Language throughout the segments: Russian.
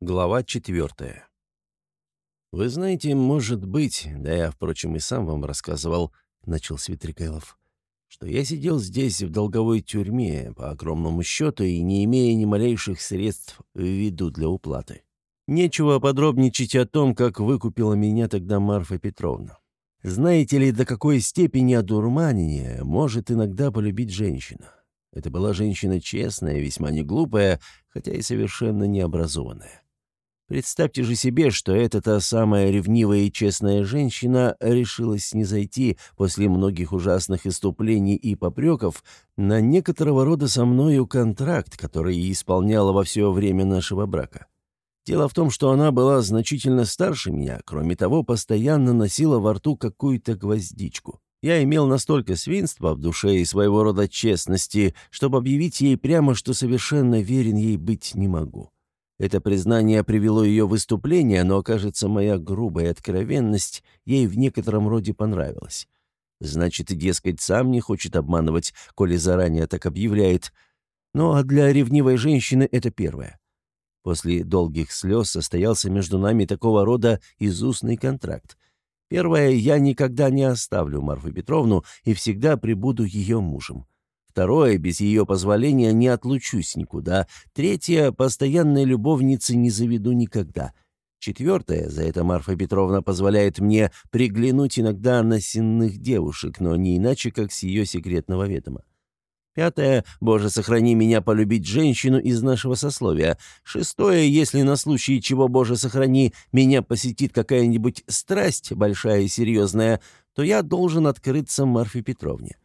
Глава четвертая. «Вы знаете, может быть, да я, впрочем, и сам вам рассказывал, — начал Светрикайлов, — что я сидел здесь в долговой тюрьме по огромному счету и не имея ни малейших средств в виду для уплаты. Нечего подробничать о том, как выкупила меня тогда Марфа Петровна. Знаете ли, до какой степени одурманения может иногда полюбить женщина? Это была женщина честная, весьма неглупая, хотя и совершенно необразованная. Представьте же себе, что эта та самая ревнивая и честная женщина решилась не зайти после многих ужасных иступлений и попреков на некоторого рода со мною контракт, который исполняла во все время нашего брака. Дело в том, что она была значительно старше меня, кроме того, постоянно носила во рту какую-то гвоздичку. Я имел настолько свинства в душе и своего рода честности, чтобы объявить ей прямо, что совершенно верен ей быть не могу. Это признание привело ее в выступление, но, кажется, моя грубая откровенность ей в некотором роде понравилась. Значит, дескать, сам не хочет обманывать, коли заранее так объявляет. Ну, а для ревнивой женщины это первое. После долгих слез состоялся между нами такого рода изустный контракт. Первое, я никогда не оставлю Марфу Петровну и всегда прибуду ее мужем. Второе, без ее позволения не отлучусь никуда. Третье, постоянной любовницы не заведу никогда. Четвертое, за это Марфа Петровна позволяет мне приглянуть иногда на сенных девушек, но не иначе, как с ее секретного ведома. Пятое, Боже, сохрани меня полюбить женщину из нашего сословия. Шестое, если на случай чего, Боже, сохрани, меня посетит какая-нибудь страсть большая и серьезная, то я должен открыться Марфе Петровне.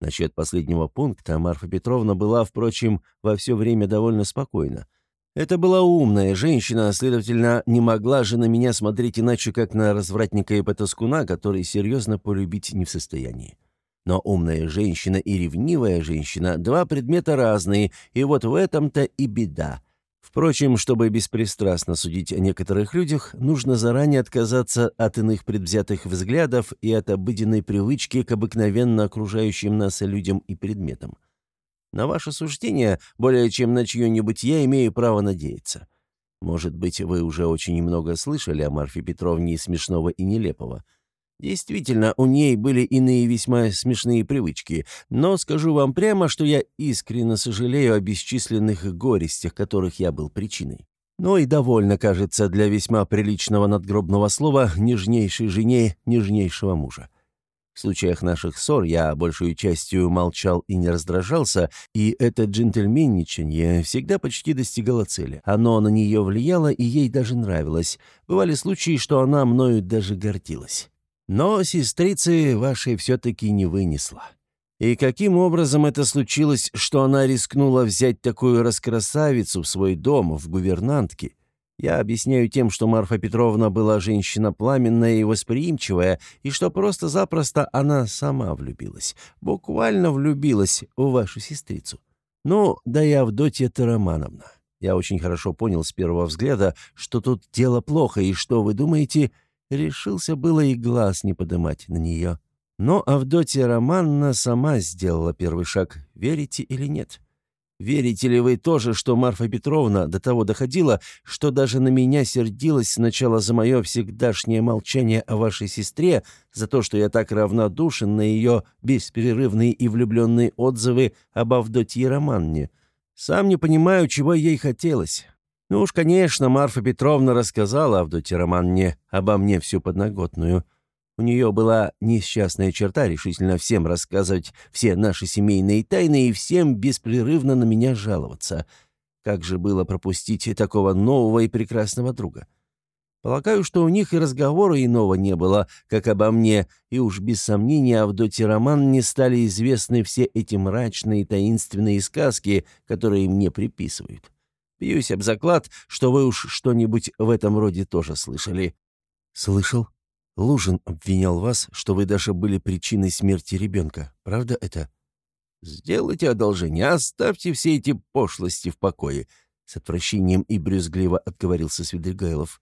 Насчет последнего пункта Марфа Петровна была, впрочем, во все время довольно спокойна. Это была умная женщина, следовательно, не могла же на меня смотреть иначе, как на развратника и потаскуна, который серьезно полюбить не в состоянии. Но умная женщина и ревнивая женщина — два предмета разные, и вот в этом-то и беда — Впрочем, чтобы беспристрастно судить о некоторых людях, нужно заранее отказаться от иных предвзятых взглядов и от обыденной привычки к обыкновенно окружающим нас людям и предметам. На ваше суждение, более чем на чье-нибудь, я имею право надеяться. Может быть, вы уже очень много слышали о Марфе Петровне и смешного и нелепого – Действительно, у ней были иные весьма смешные привычки, но скажу вам прямо, что я искренне сожалею о бесчисленных горестях, которых я был причиной. Но и довольно, кажется, для весьма приличного надгробного слова «нежнейшей жене нежнейшего мужа». В случаях наших ссор я большую частью молчал и не раздражался, и это джентльменничанье всегда почти достигало цели. Оно на нее влияло, и ей даже нравилось. Бывали случаи, что она мною даже гордилась. Но сестрицы вашей все-таки не вынесла. И каким образом это случилось, что она рискнула взять такую раскрасавицу в свой дом, в гувернантке? Я объясняю тем, что Марфа Петровна была женщина пламенная и восприимчивая, и что просто-запросто она сама влюбилась, буквально влюбилась в вашу сестрицу. Ну, да и Авдотья Тарамановна. Я очень хорошо понял с первого взгляда, что тут дело плохо, и что, вы думаете, Решился было и глаз не подымать на нее. Но Авдотья Романна сама сделала первый шаг, верите или нет. Верите ли вы тоже, что Марфа Петровна до того доходила, что даже на меня сердилась сначала за мое всегдашнее молчание о вашей сестре, за то, что я так равнодушен на ее бесперерывные и влюбленные отзывы об Авдотье Романне? Сам не понимаю, чего ей хотелось. Ну уж, конечно, Марфа Петровна рассказала Авдоте Романне обо мне всю подноготную. У нее была несчастная черта решительно всем рассказывать все наши семейные тайны и всем беспрерывно на меня жаловаться. Как же было пропустить такого нового и прекрасного друга? Полагаю, что у них и разговора иного не было, как обо мне, и уж без сомнения Авдоте Роман не стали известны все эти мрачные таинственные сказки, которые мне приписывают. Бьюсь об заклад, что вы уж что-нибудь в этом роде тоже слышали». «Слышал. Лужин обвинял вас, что вы даже были причиной смерти ребенка. Правда это?» «Сделайте одолжение, оставьте все эти пошлости в покое», — с отвращением и брюзгливо отговорился Свидригайлов.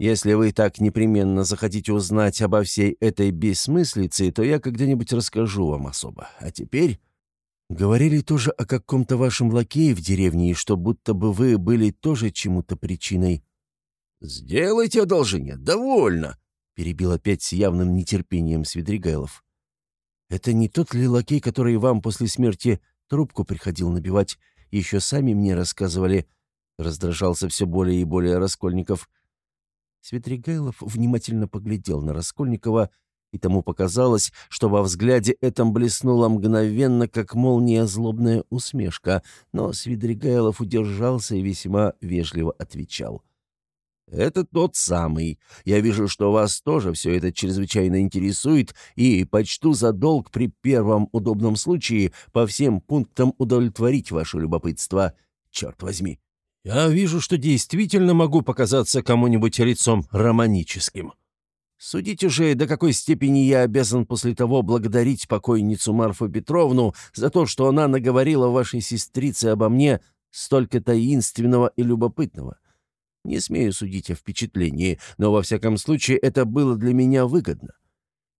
«Если вы так непременно захотите узнать обо всей этой бессмыслице, то я когда-нибудь расскажу вам особо. А теперь...» Говорили тоже о каком-то вашем лакее в деревне, и что будто бы вы были тоже чему-то причиной. «Сделайте одолжение, довольно!» — перебил опять с явным нетерпением Свидригайлов. «Это не тот ли лакей, который вам после смерти трубку приходил набивать? Еще сами мне рассказывали». Раздражался все более и более Раскольников. Свидригайлов внимательно поглядел на Раскольникова, и тому показалось, что во взгляде этом блеснула мгновенно, как молния, злобная усмешка, но Свидригайлов удержался и весьма вежливо отвечал. «Это тот самый. Я вижу, что вас тоже все это чрезвычайно интересует, и почту за долг при первом удобном случае по всем пунктам удовлетворить ваше любопытство. Черт возьми!» «Я вижу, что действительно могу показаться кому-нибудь лицом романическим», Судите же, до какой степени я обязан после того благодарить покойницу Марфу Петровну за то, что она наговорила вашей сестрице обо мне столько таинственного и любопытного. Не смею судить о впечатлении, но во всяком случае это было для меня выгодно.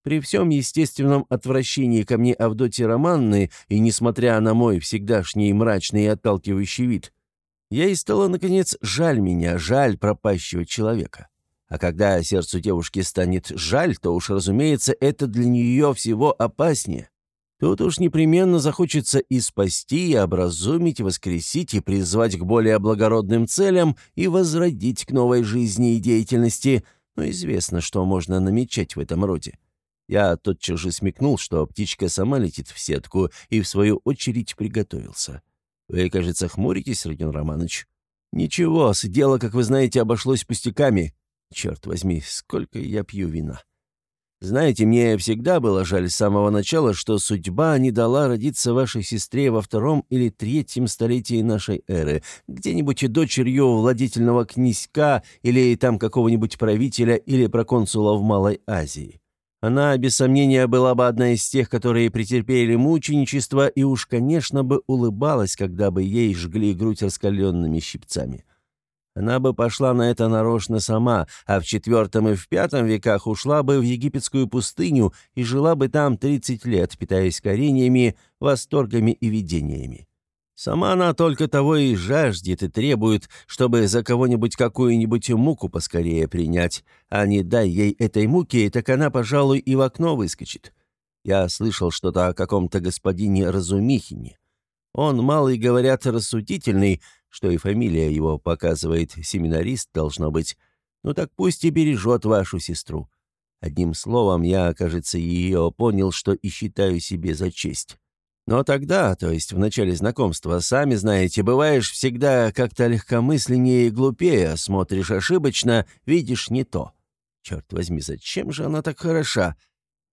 При всем естественном отвращении ко мне Авдотьи Романны и несмотря на мой всегдашний мрачный и отталкивающий вид, я и стало, наконец, жаль меня, жаль пропащего человека. А когда сердцу девушки станет жаль, то уж, разумеется, это для нее всего опаснее. Тут уж непременно захочется и спасти, и образумить, воскресить, и призвать к более благородным целям, и возродить к новой жизни и деятельности. Но известно, что можно намечать в этом роде. Я тотчас же смекнул, что птичка сама летит в сетку, и в свою очередь приготовился. Вы, кажется, хмуритесь, Родион Романович? Ничего, дело, как вы знаете, обошлось пустяками. Черт возьми, сколько я пью вина. Знаете, мне всегда было жаль с самого начала, что судьба не дала родиться вашей сестре во втором или третьем столетии нашей эры, где-нибудь дочерью владетельного князька или там какого-нибудь правителя или проконсула в Малой Азии. Она, без сомнения, была бы одна из тех, которые претерпели мученичество и уж, конечно, бы улыбалась, когда бы ей жгли грудь раскаленными щипцами. Она бы пошла на это нарочно сама, а в IV и в V веках ушла бы в египетскую пустыню и жила бы там 30 лет, питаясь кореньями, восторгами и видениями. Сама она только того и жаждет и требует, чтобы за кого-нибудь какую-нибудь муку поскорее принять, а не дай ей этой муки, так она, пожалуй, и в окно выскочит. Я слышал что-то о каком-то господине Разумихине. Он, малый, говорят, рассудительный, что и фамилия его показывает, семинарист должно быть. Ну так пусть и бережет вашу сестру. Одним словом, я, кажется, ее понял, что и считаю себе за честь. Но тогда, то есть в начале знакомства, сами знаете, бываешь всегда как-то легкомысленнее и глупее, смотришь ошибочно, видишь не то. Черт возьми, зачем же она так хороша?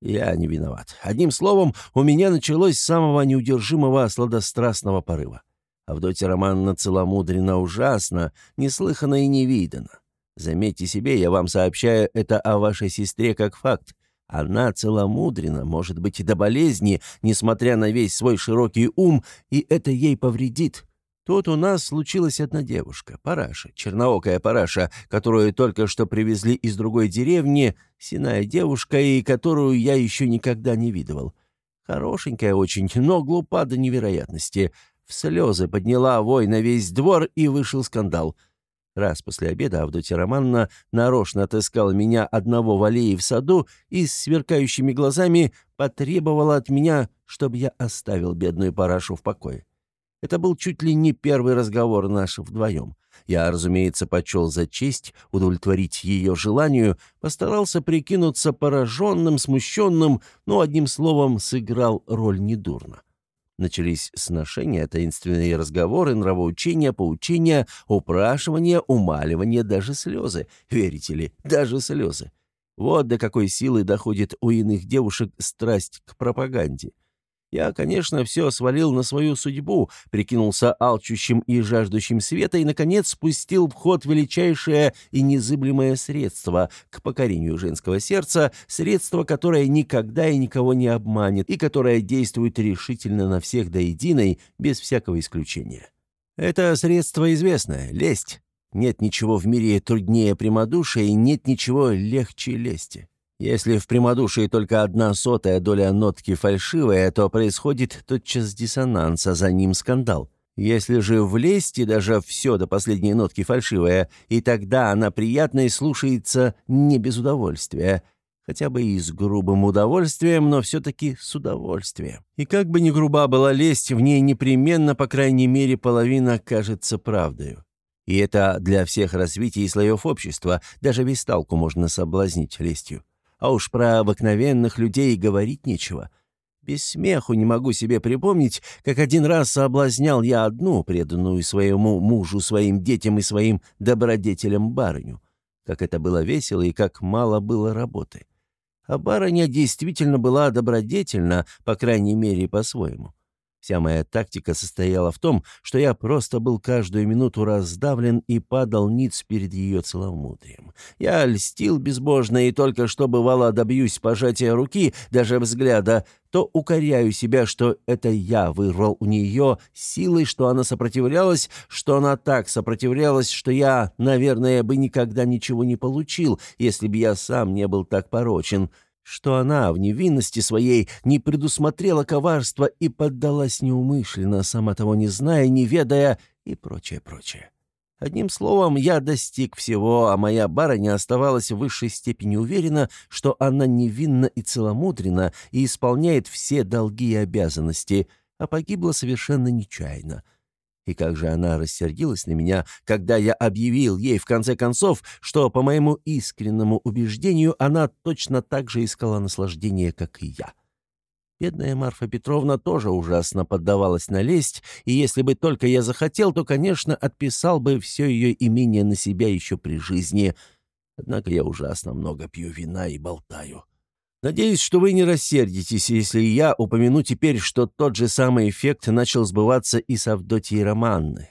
Я не виноват. Одним словом, у меня началось с самого неудержимого сладострастного порыва. Авдотья Романовна целомудрена ужасно, неслыханно и невиданно. Заметьте себе, я вам сообщаю это о вашей сестре как факт. Она целомудрена, может быть, и до болезни, несмотря на весь свой широкий ум, и это ей повредит. Тут у нас случилась одна девушка, Параша, черноокая Параша, которую только что привезли из другой деревни, синая девушка, и которую я еще никогда не видывал. Хорошенькая очень, но глупа до невероятности в слезы подняла вой на весь двор, и вышел скандал. Раз после обеда Авдотья Романовна нарочно отыскала меня одного в аллее в саду и с сверкающими глазами потребовала от меня, чтобы я оставил бедную парашу в покое. Это был чуть ли не первый разговор наш вдвоем. Я, разумеется, почел за честь удовлетворить ее желанию, постарался прикинуться пораженным, смущенным, но, одним словом, сыграл роль недурно. Начались сношения, таинственные разговоры, нравоучения, поучения, упрашивания, умаливания, даже слезы. Верите ли, даже слезы. Вот до какой силы доходит у иных девушек страсть к пропаганде. Я, конечно, все свалил на свою судьбу, прикинулся алчущим и жаждущим света и, наконец, спустил в ход величайшее и незыблемое средство к покорению женского сердца, средство, которое никогда и никого не обманет и которое действует решительно на всех до единой, без всякого исключения. Это средство известное — лесть. Нет ничего в мире труднее прямодушия и нет ничего легче лести. Если в прямодушии только одна сотая доля нотки фальшивая, то происходит тотчас диссонанс, а за ним скандал. Если же влезть, и даже все до последней нотки фальшивое, и тогда она приятна и слушается не без удовольствия. Хотя бы и с грубым удовольствием, но все-таки с удовольствием. И как бы ни груба была лесть, в ней непременно, по крайней мере, половина кажется правдою. И это для всех развитий слоев общества, даже весталку можно соблазнить лестью. А уж про обыкновенных людей говорить нечего. Без смеху не могу себе припомнить, как один раз соблазнял я одну, преданную своему мужу, своим детям и своим добродетелям барыню. Как это было весело и как мало было работы. А барыня действительно была добродетельна, по крайней мере, по-своему. Вся моя тактика состояла в том, что я просто был каждую минуту раздавлен и падал ниц перед ее целомудрием. Я льстил безбожно, и только что бывало добьюсь пожатия руки, даже взгляда, то укоряю себя, что это я вырвал у нее силой, что она сопротивлялась, что она так сопротивлялась, что я, наверное, бы никогда ничего не получил, если бы я сам не был так порочен» что она в невинности своей не предусмотрела коварства и поддалась неумышленно, сама того не зная, не ведая и прочее, прочее. Одним словом, я достиг всего, а моя барыня оставалась в высшей степени уверена, что она невинна и целомудрена и исполняет все долги и обязанности, а погибла совершенно нечаянно — и как же она рассердилась на меня, когда я объявил ей, в конце концов, что, по моему искреннему убеждению, она точно так же искала наслаждение, как и я. Бедная Марфа Петровна тоже ужасно поддавалась на лесть, и если бы только я захотел, то, конечно, отписал бы все ее имение на себя еще при жизни. Однако я ужасно много пью вина и болтаю. Надеюсь, что вы не рассердитесь, если я упомяну теперь, что тот же самый эффект начал сбываться и с Авдотьей Романны.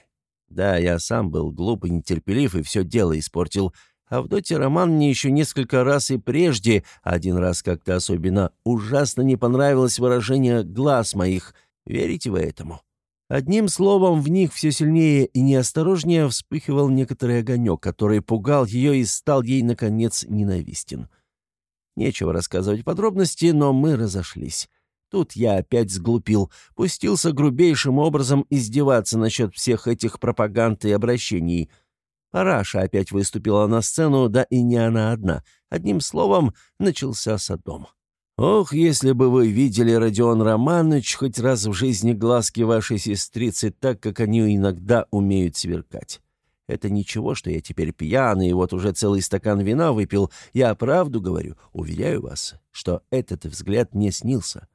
Да, я сам был глуп и нетерпелив, и все дело испортил. Авдотья Романне еще несколько раз и прежде, один раз как-то особенно, ужасно не понравилось выражение глаз моих. Верите вы этому? Одним словом, в них все сильнее и неосторожнее вспыхивал некоторый огонек, который пугал ее и стал ей, наконец, ненавистен. Нечего рассказывать подробности, но мы разошлись. Тут я опять сглупил, пустился грубейшим образом издеваться насчет всех этих пропаганд и обращений. Параша опять выступила на сцену, да и не она одна. Одним словом, начался садом. Ох, если бы вы видели, Родион Романович, хоть раз в жизни глазки вашей сестрицы так, как они иногда умеют сверкать. Это ничего, что я теперь пьяный и вот уже целый стакан вина выпил. Я правду говорю, уверяю вас, что этот взгляд мне снился.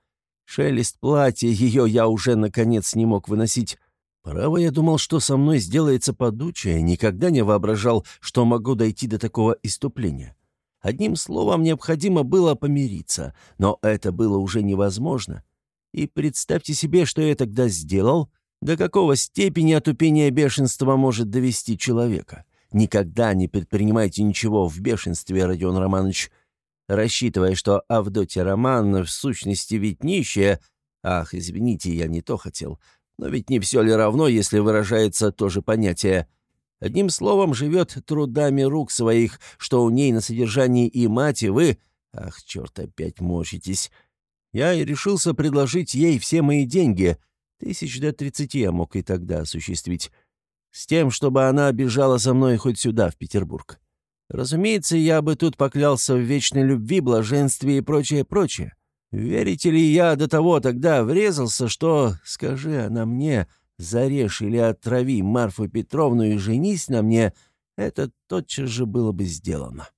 Шелест платья ее я уже, наконец, не мог выносить. Право, я думал, что со мной сделается подучая, никогда не воображал, что могу дойти до такого иступления. Одним словом, необходимо было помириться, но это было уже невозможно. И представьте себе, что я тогда сделал — до какого степени отупение бешенства может довести человека? Никогда не предпринимайте ничего в бешенстве, Родион Романович. Рассчитывая, что Авдотья Романовна в сущности ведь нищая... Ах, извините, я не то хотел. Но ведь не все ли равно, если выражается то же понятие? Одним словом, живет трудами рук своих, что у ней на содержании и мать, и вы... Ах, черт, опять морщитесь. Я и решился предложить ей все мои деньги — Тысяч до тридцати я мог и тогда осуществить. С тем, чтобы она бежала со мной хоть сюда, в Петербург. Разумеется, я бы тут поклялся в вечной любви, блаженстве и прочее, прочее. Верите ли, я до того тогда врезался, что, скажи она мне, зарежь или отрави Марфу Петровну и женись на мне, это тотчас же было бы сделано.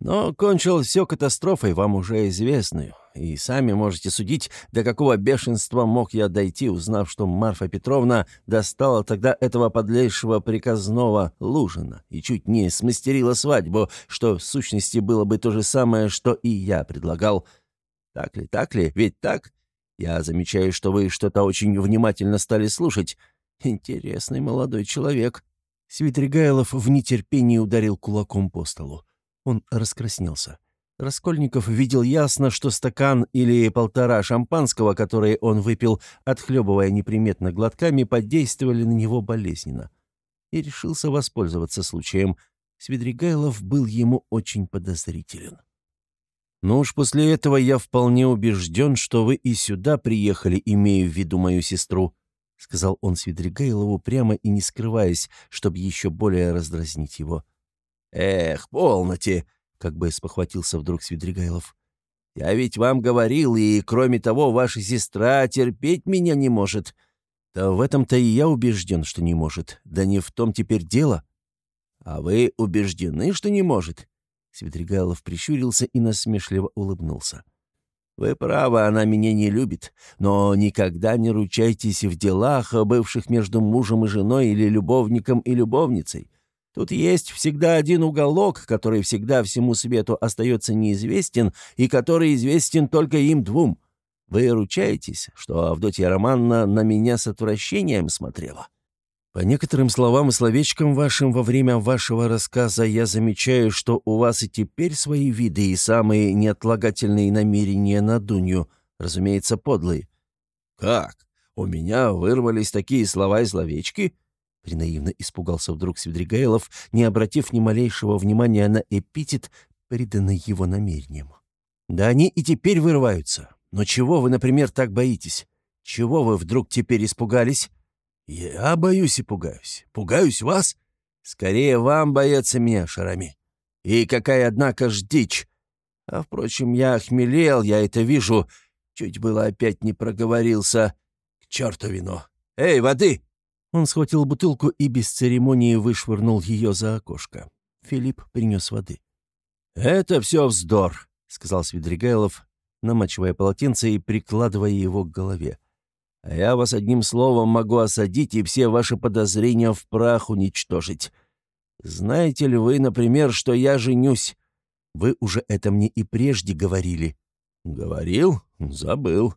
Но кончил все катастрофой, вам уже известную. И сами можете судить, до какого бешенства мог я дойти, узнав, что Марфа Петровна достала тогда этого подлейшего приказного Лужина и чуть не смастерила свадьбу, что в сущности было бы то же самое, что и я предлагал. Так ли, так ли? Ведь так? Я замечаю, что вы что-то очень внимательно стали слушать. Интересный молодой человек». Свидригайлов в нетерпении ударил кулаком по столу. Он раскраснелся. Раскольников видел ясно, что стакан или полтора шампанского, которые он выпил, отхлебывая неприметно глотками, подействовали на него болезненно. И решился воспользоваться случаем. Свидригайлов был ему очень подозрителен. «Ну уж после этого я вполне убежден, что вы и сюда приехали, имея в виду мою сестру. — сказал он Свидригайлову прямо и не скрываясь, чтобы еще более раздразнить его. «Эх, полноте!» — как бы спохватился вдруг Свидригайлов. «Я ведь вам говорил, и, кроме того, ваша сестра терпеть меня не может». «Да в этом-то и я убежден, что не может. Да не в том теперь дело». «А вы убеждены, что не может?» Свидригайлов прищурился и насмешливо улыбнулся. «Вы правы, она меня не любит, но никогда не ручайтесь в делах, бывших между мужем и женой или любовником и любовницей. Тут есть всегда один уголок, который всегда всему свету остается неизвестен и который известен только им двум. Вы ручаетесь, что Авдотья Романна на меня с отвращением смотрела?» По некоторым словам и словечкам вашим во время вашего рассказа я замечаю, что у вас и теперь свои виды и самые неотлагательные намерения на Дунью, разумеется, подлые. Как? У меня вырвались такие слова и словечки? Принаивно испугался вдруг Свидригайлов, не обратив ни малейшего внимания на эпитет, приданный его намерением. Да они и теперь вырываются. Но чего вы, например, так боитесь? Чего вы вдруг теперь испугались? «Я боюсь и пугаюсь. Пугаюсь вас? Скорее вам бояться меня, Шарами. И какая, однако, ж дичь. А, впрочем, я охмелел, я это вижу. Чуть было опять не проговорился. К черту вино. Эй, воды!» Он схватил бутылку и без церемонии вышвырнул ее за окошко. Филипп принес воды. «Это все вздор», — сказал Свидригайлов, намачивая полотенце и прикладывая его к голове. А я вас одним словом могу осадить и все ваши подозрения в прах уничтожить. Знаете ли вы, например, что я женюсь? Вы уже это мне и прежде говорили». «Говорил? Забыл.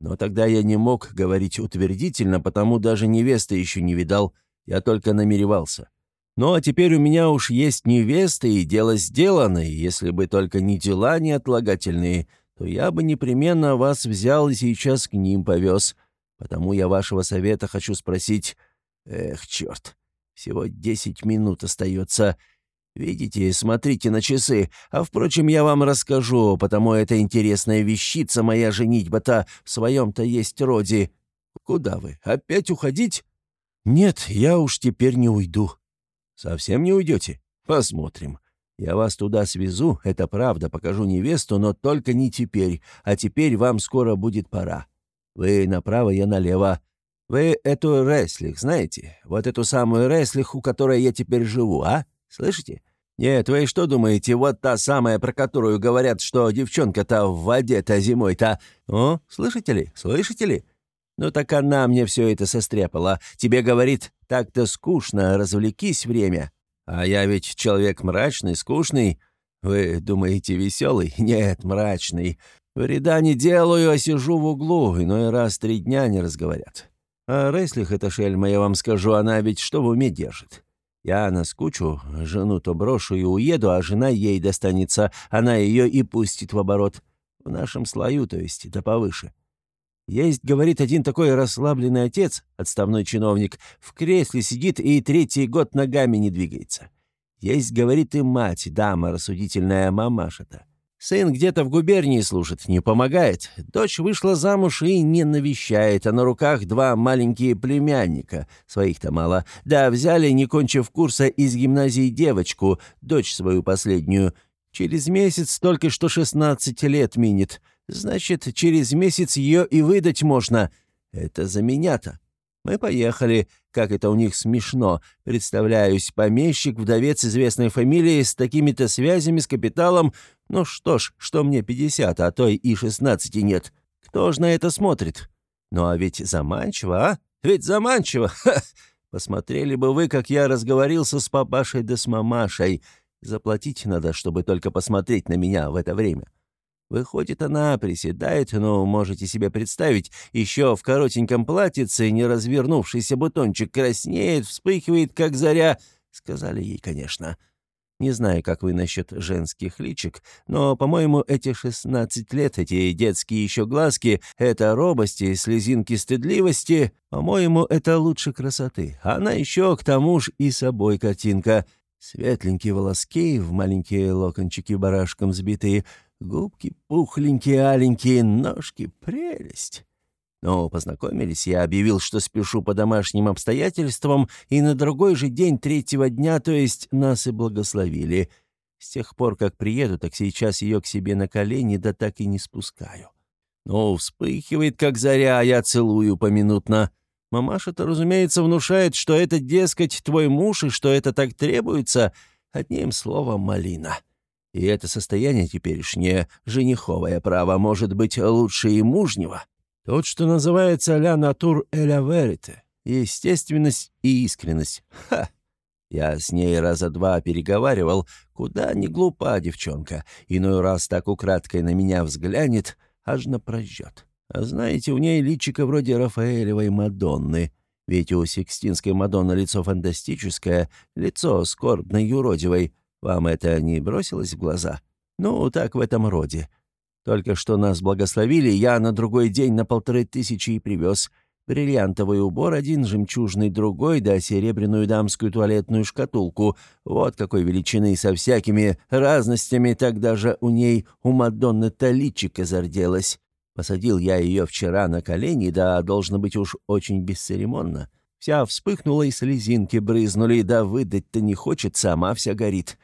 Но тогда я не мог говорить утвердительно, потому даже невесты еще не видал. Я только намеревался. Ну а теперь у меня уж есть невеста, и дело сделано, и если бы только не дела неотлагательные, то я бы непременно вас взял и сейчас к ним повез. Потому я вашего совета хочу спросить... Эх, черт, всего десять минут остается. Видите, смотрите на часы. А, впрочем, я вам расскажу, потому это интересная вещица моя женитьба-то в своем-то есть роде. Куда вы? Опять уходить? Нет, я уж теперь не уйду. Совсем не уйдете? Посмотрим. Я вас туда свезу, это правда, покажу невесту, но только не теперь, а теперь вам скоро будет пора. Вы направо, я налево. Вы эту Реслих знаете? Вот эту самую Реслих, у которой я теперь живу, а? Слышите? Нет, вы что думаете, вот та самая, про которую говорят, что девчонка-то в воде-то зимой-то... О, слышите ли? Слышите ли? Ну так она мне все это состряпала. Тебе говорит, так-то скучно, развлекись время. А я ведь человек мрачный, скучный. Вы думаете, веселый? Нет, мрачный. Вреда не делаю, а сижу в углу, иной раз три дня не разговорят. А Рейслих эта шельма, я вам скажу, она ведь что в уме держит? Я наскучу, жену-то брошу и уеду, а жена ей достанется, она ее и пустит в оборот. В нашем слою, то есть, да повыше. Есть, говорит, один такой расслабленный отец, отставной чиновник, в кресле сидит и третий год ногами не двигается. Есть, говорит, и мать, дама рассудительная мамаша-то. Сын где-то в губернии служит, не помогает. Дочь вышла замуж и не навещает, а на руках два маленькие племянника. Своих-то мало. Да, взяли, не кончив курса, из гимназии девочку, дочь свою последнюю. Через месяц только что 16 лет минет. Значит, через месяц ее и выдать можно. Это за меня-то. Мы поехали. Как это у них смешно. Представляюсь, помещик, вдовец известной фамилии с такими-то связями, с капиталом. Ну что ж, что мне 50, а то и 16 нет. Кто ж на это смотрит? Ну а ведь заманчиво, а? Ведь заманчиво! Ха! Посмотрели бы вы, как я разговорился с папашей да с мамашей. Заплатить надо, чтобы только посмотреть на меня в это время. Выходит, она приседает, ну, можете себе представить, еще в коротеньком платьице, не развернувшийся бутончик краснеет, вспыхивает, как заря. Сказали ей, конечно. Не знаю, как вы насчет женских личик, но, по-моему, эти шестнадцать лет, эти детские еще глазки, это робости, слезинки стыдливости, по-моему, это лучше красоты. Она еще, к тому же, и собой картинка. Светленькие волоски, в маленькие локончики барашком сбитые — Губки пухленькие, аленькие, ножки — прелесть. Но познакомились, я объявил, что спешу по домашним обстоятельствам, и на другой же день третьего дня, то есть нас и благословили. С тех пор, как приеду, так сейчас ее к себе на колени, да так и не спускаю. Ну, вспыхивает, как заря, а я целую поминутно. Мамаша-то, разумеется, внушает, что это, дескать, твой муж, и что это так требуется. Одним словом, малина. И это состояние теперешнее, жениховое право, может быть лучше и мужнего. Тот, что называется «ля натур эля верите» — естественность и искренность. Ха! Я с ней раза два переговаривал, куда не глупа девчонка. Иной раз так украдкой на меня взглянет, аж напрожжет. А знаете, у ней личико вроде Рафаэлевой Мадонны. Ведь у Сикстинской Мадонны лицо фантастическое, лицо скорбной юродивой. Вам это не бросилось в глаза? Ну, так в этом роде. Только что нас благословили, я на другой день на полторы тысячи и привез. Бриллиантовый убор один, жемчужный другой, да серебряную дамскую туалетную шкатулку. Вот какой величины со всякими разностями, так даже у ней у Мадонны таличика зарделась. Посадил я ее вчера на колени, да, должно быть уж очень бесцеремонно. Вся вспыхнула и слезинки брызнули, да выдать-то не хочет, сама вся горит.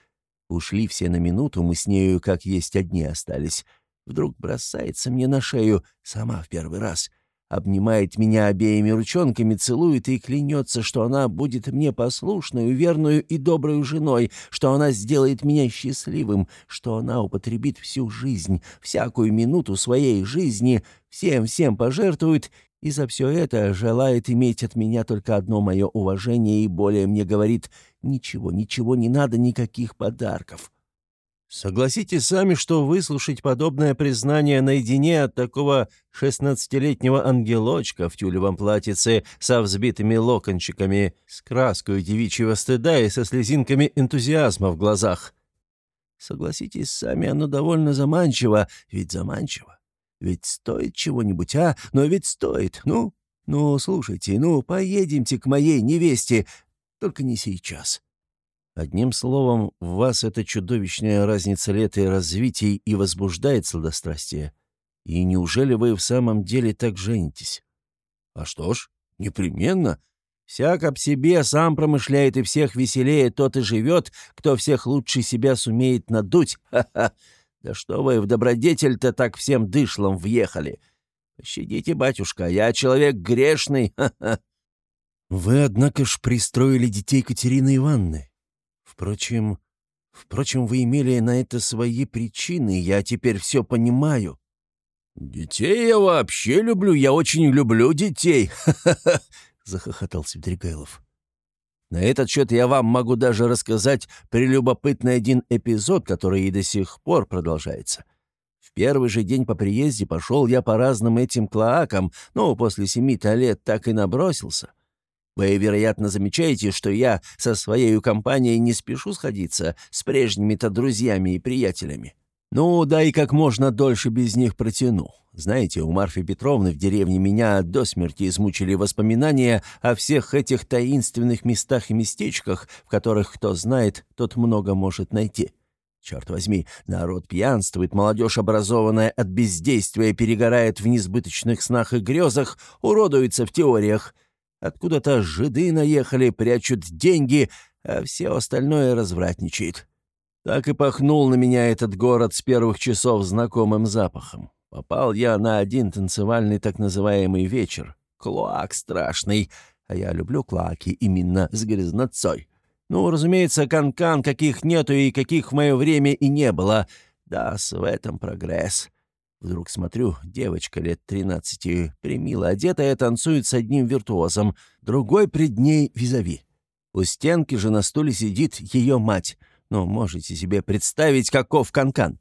Ушли все на минуту, мы с нею как есть одни остались. Вдруг бросается мне на шею, сама в первый раз — обнимает меня обеими ручонками, целует и клянется, что она будет мне послушной, верную и доброй женой, что она сделает меня счастливым, что она употребит всю жизнь, всякую минуту своей жизни, всем-всем пожертвует и за все это желает иметь от меня только одно мое уважение и более мне говорит «Ничего, ничего не надо, никаких подарков». Согласитесь сами, что выслушать подобное признание наедине от такого шестнадцатилетнего ангелочка в тюлевом платьице со взбитыми локончиками, с краской девичьего стыда и со слезинками энтузиазма в глазах. Согласитесь сами, оно довольно заманчиво, ведь заманчиво. Ведь стоит чего-нибудь, а? Но ведь стоит. Ну, ну, слушайте, ну, поедемте к моей невесте, только не сейчас. Одним словом, в вас эта чудовищная разница лет и развитий и возбуждает сладострастие. И неужели вы в самом деле так женитесь? А что ж, непременно. Всяк об себе сам промышляет и всех веселее тот и живет, кто всех лучше себя сумеет надуть. Ха-ха! Да что вы в добродетель-то так всем дышлом въехали? Пощадите, батюшка, я человек грешный. Ха-ха! Вы, однако ж, пристроили детей Катерины Ивановны. Впрочем, впрочем, вы имели на это свои причины, я теперь все понимаю». «Детей я вообще люблю, я очень люблю детей!» — захохотал Свидригайлов. «На этот счет я вам могу даже рассказать прелюбопытный один эпизод, который и до сих пор продолжается. В первый же день по приезде пошел я по разным этим клоакам, но после семи-то лет так и набросился». Вы, вероятно, замечаете, что я со своей компанией не спешу сходиться с прежними-то друзьями и приятелями. Ну, да и как можно дольше без них протяну. Знаете, у Марфи Петровны в деревне меня до смерти измучили воспоминания о всех этих таинственных местах и местечках, в которых, кто знает, тот много может найти. Черт возьми, народ пьянствует, молодежь образованная от бездействия перегорает в несбыточных снах и грезах, уродуется в теориях. Откуда-то жиды наехали, прячут деньги, а все остальное развратничает. Так и пахнул на меня этот город с первых часов знакомым запахом. Попал я на один танцевальный так называемый вечер. Клоак страшный, а я люблю клоаки именно с грязнотцой. Ну, разумеется, канкан, каких нету и каких в мое время и не было. Да, в этом прогресс. Вдруг смотрю, девочка лет тринадцати, примило одетая, танцует с одним виртуозом, другой пред ней визави. У стенки же на стуле сидит ее мать. Ну, можете себе представить, каков канкан. -кан.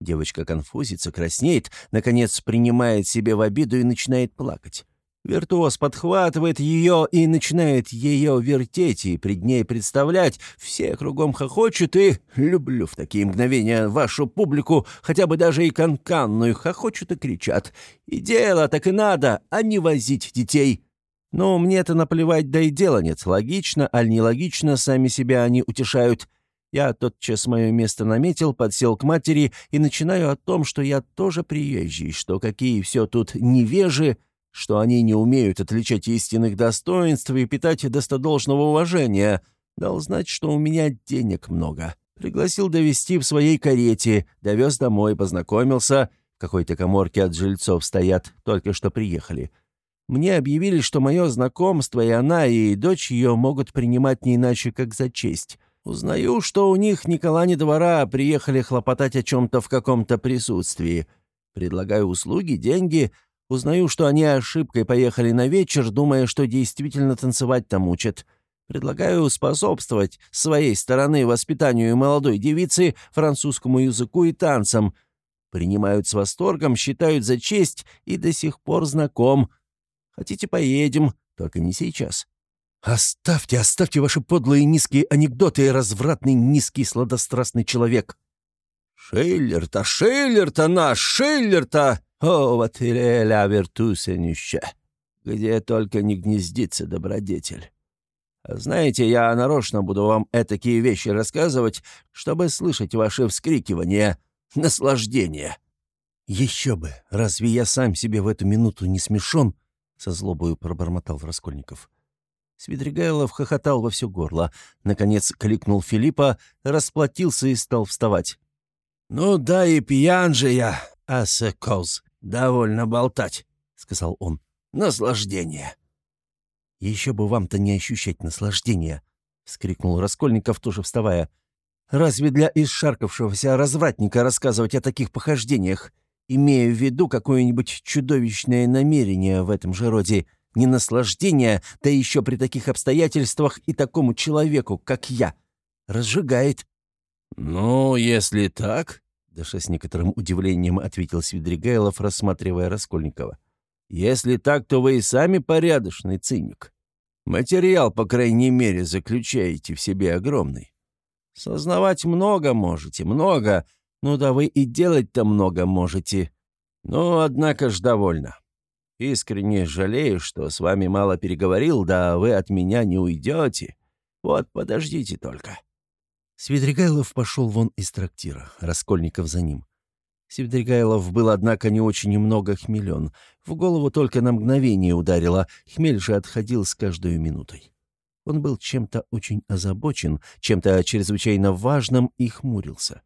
Девочка конфузится, краснеет, наконец принимает себе в обиду и начинает плакать. Виртуоз подхватывает ее и начинает ее вертеть и пред ней представлять. Все кругом хохочут и... Люблю в такие мгновения вашу публику, хотя бы даже и канканную, хохочут и кричат. И дело так и надо, а не возить детей. Но мне-то наплевать, да и дела нет. Логично, аль нелогично, сами себя они утешают. Я тотчас мое место наметил, подсел к матери и начинаю о том, что я тоже приезжий, что какие все тут невежи, что они не умеют отличать истинных достоинств и питать достодолжного уважения. Дал знать, что у меня денег много. Пригласил довести в своей карете, довез домой, познакомился. Какой-то коморке от жильцов стоят, только что приехали. Мне объявили, что мое знакомство и она, и дочь ее могут принимать не иначе, как за честь. Узнаю, что у них Никола не двора, а приехали хлопотать о чем-то в каком-то присутствии. Предлагаю услуги, деньги. Узнаю, что они ошибкой поехали на вечер, думая, что действительно танцевать там учат. Предлагаю способствовать с своей стороны воспитанию молодой девицы французскому языку и танцам. Принимают с восторгом, считают за честь и до сих пор знаком. Хотите, поедем, только не сейчас. «Оставьте, оставьте ваши подлые низкие анекдоты, развратный низкий сладострастный человек!» «Шиллер-то, Шиллер-то наш, Шиллер-то! О, вот и ля вертусенище! Где только не гнездится добродетель!» Знаете, я нарочно буду вам этакие вещи рассказывать, чтобы слышать ваши вскрикивания, наслаждение». «Еще бы! Разве я сам себе в эту минуту не смешон?» — со злобою пробормотал Раскольников. Свидригайлов хохотал во все горло. Наконец кликнул Филиппа, расплатился и стал вставать. «Ну да и пьян же я, асекоз, довольно болтать», — сказал он. «Наслаждение». «Еще бы вам-то не ощущать наслаждения», — вскрикнул Раскольников, тоже вставая. «Разве для исшаркавшегося развратника рассказывать о таких похождениях, имея в виду какое-нибудь чудовищное намерение в этом же роде, — не наслаждение, да еще при таких обстоятельствах и такому человеку, как я. Разжигает». «Ну, если так...» — даже с некоторым удивлением ответил Свидригайлов, рассматривая Раскольникова. «Если так, то вы и сами порядочный циник. Материал, по крайней мере, заключаете в себе огромный. Сознавать много можете, много, ну да вы и делать-то много можете. Ну, однако ж довольно. Искренне жалею, что с вами мало переговорил, да вы от меня не уйдете. Вот подождите только». Свидригайлов пошел вон из трактира, Раскольников за ним. Свидригайлов был, однако, не очень много хмелен. В голову только на мгновение ударило, хмель же отходил с каждой минутой. Он был чем-то очень озабочен, чем-то чрезвычайно важным и хмурился.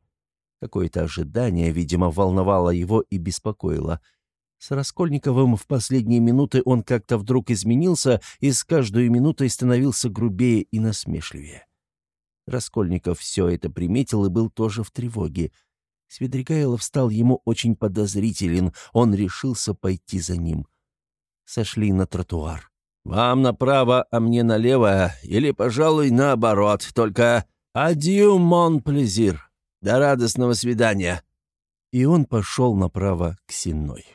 Какое-то ожидание, видимо, волновало его и беспокоило — с Раскольниковым в последние минуты он как-то вдруг изменился и с каждой минутой становился грубее и насмешливее. Раскольников все это приметил и был тоже в тревоге. Свидригайлов стал ему очень подозрителен, он решился пойти за ним. Сошли на тротуар. «Вам направо, а мне налево, или, пожалуй, наоборот, только адью, мон плезир, до радостного свидания!» И он пошел направо к Сенной.